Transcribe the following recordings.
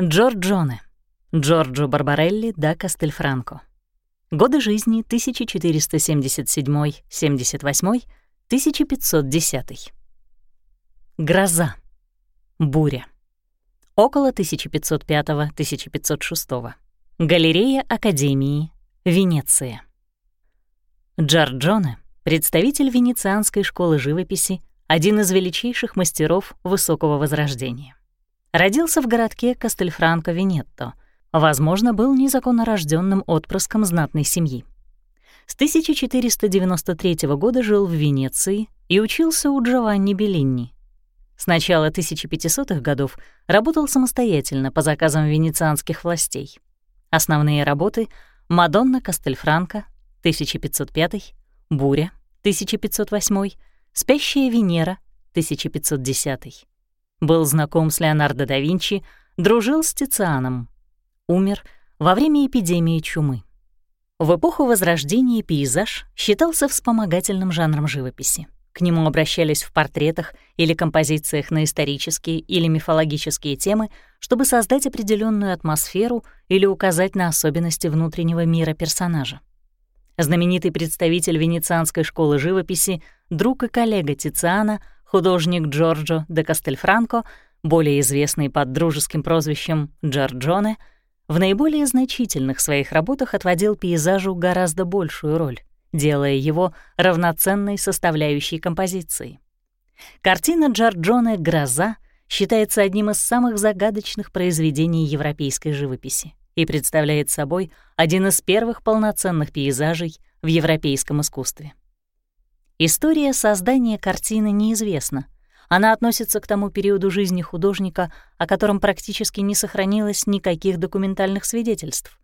Джорджоне. Джорджо Барбарелли да Кастельфранко. Годы жизни 1477-78, 1510. Гроза. Буря. Около 1505-1506. Галерея Академии. Венеция. Джорджоне — представитель венецианской школы живописи, один из величайших мастеров высокого возрождения. Родился в городке Кастельфранко-Венетто, возможно, был незаконно рожденным отпрыском знатной семьи. С 1493 года жил в Венеции и учился у Джованни Беллини. С начала 1500-х годов работал самостоятельно по заказам венецианских властей. Основные работы — «Мадонна Кастельфранко» 1505, «Буря» 1508, «Спящая Венера» 1510. Был знаком с Леонардо да Винчи, дружил с Тицианом. Умер во время эпидемии чумы. В эпоху Возрождения пейзаж считался вспомогательным жанром живописи. К нему обращались в портретах или композициях на исторические или мифологические темы, чтобы создать определенную атмосферу или указать на особенности внутреннего мира персонажа. Знаменитый представитель венецианской школы живописи, друг и коллега Тициана — художник Джорджо де Кастельфранко, более известный под дружеским прозвищем Джорджоне, в наиболее значительных своих работах отводил пейзажу гораздо большую роль, делая его равноценной составляющей композиции. Картина Джорджоне «Гроза» считается одним из самых загадочных произведений европейской живописи и представляет собой один из первых полноценных пейзажей в европейском искусстве. История создания картины неизвестна. Она относится к тому периоду жизни художника, о котором практически не сохранилось никаких документальных свидетельств.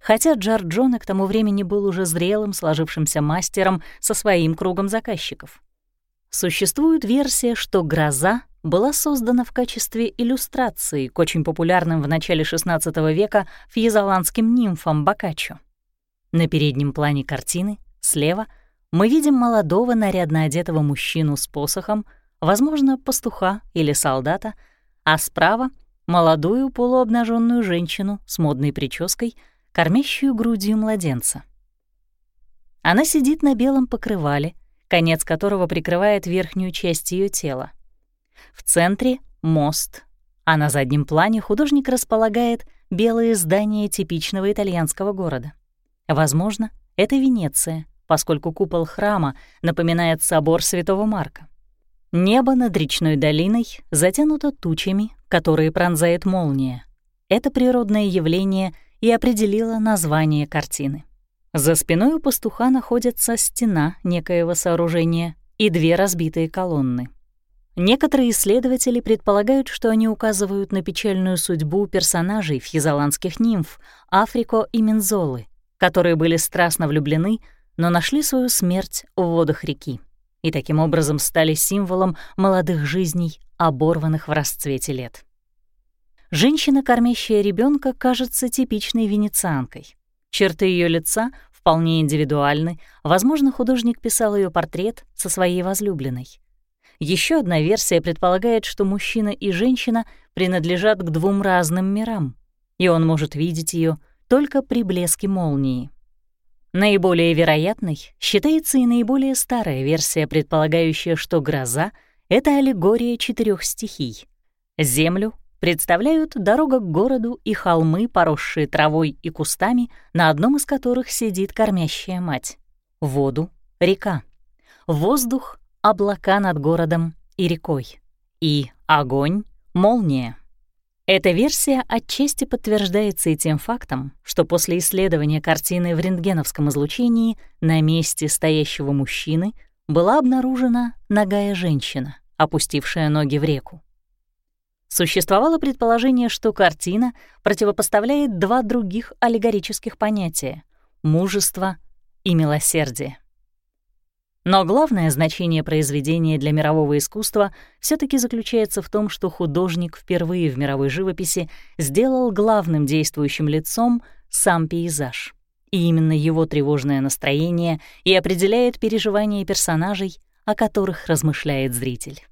Хотя Джорджоне к тому времени был уже зрелым, сложившимся мастером со своим кругом заказчиков. Существует версия, что «Гроза» была создана в качестве иллюстрации к очень популярным в начале XVI века фьезоландским нимфам Боккаччо. На переднем плане картины, слева — мы видим молодого нарядно одетого мужчину с посохом, возможно, пастуха или солдата, а справа — молодую полуобнаженную женщину с модной прической, кормящую грудью младенца. Она сидит на белом покрывале, конец которого прикрывает верхнюю часть ее тела. В центре — мост, а на заднем плане художник располагает белые здания типичного итальянского города. Возможно, это Венеция — поскольку купол храма напоминает собор Святого Марка. Небо над речной долиной затянуто тучами, которые пронзает молния. Это природное явление и определило название картины. За спиной у пастуха находится стена некоего сооружения и две разбитые колонны. Некоторые исследователи предполагают, что они указывают на печальную судьбу персонажей фьезоландских нимф Африко и Мензолы, которые были страстно влюблены но нашли свою смерть в водах реки и таким образом стали символом молодых жизней, оборванных в расцвете лет. Женщина, кормящая ребенка, кажется типичной венецианкой. Черты ее лица вполне индивидуальны, возможно, художник писал ее портрет со своей возлюбленной. Еще одна версия предполагает, что мужчина и женщина принадлежат к двум разным мирам, и он может видеть ее только при блеске молнии. Наиболее вероятной считается и наиболее старая версия, предполагающая, что гроза — это аллегория четырех стихий. Землю представляют дорога к городу и холмы, поросшие травой и кустами, на одном из которых сидит кормящая мать. Воду — река. Воздух — облака над городом и рекой. И огонь — молния. Эта версия отчасти подтверждается и тем фактом, что после исследования картины в рентгеновском излучении на месте стоящего мужчины была обнаружена ногая женщина, опустившая ноги в реку. Существовало предположение, что картина противопоставляет два других аллегорических понятия — мужество и милосердие. Но главное значение произведения для мирового искусства все таки заключается в том, что художник впервые в мировой живописи сделал главным действующим лицом сам пейзаж. И именно его тревожное настроение и определяет переживания персонажей, о которых размышляет зритель.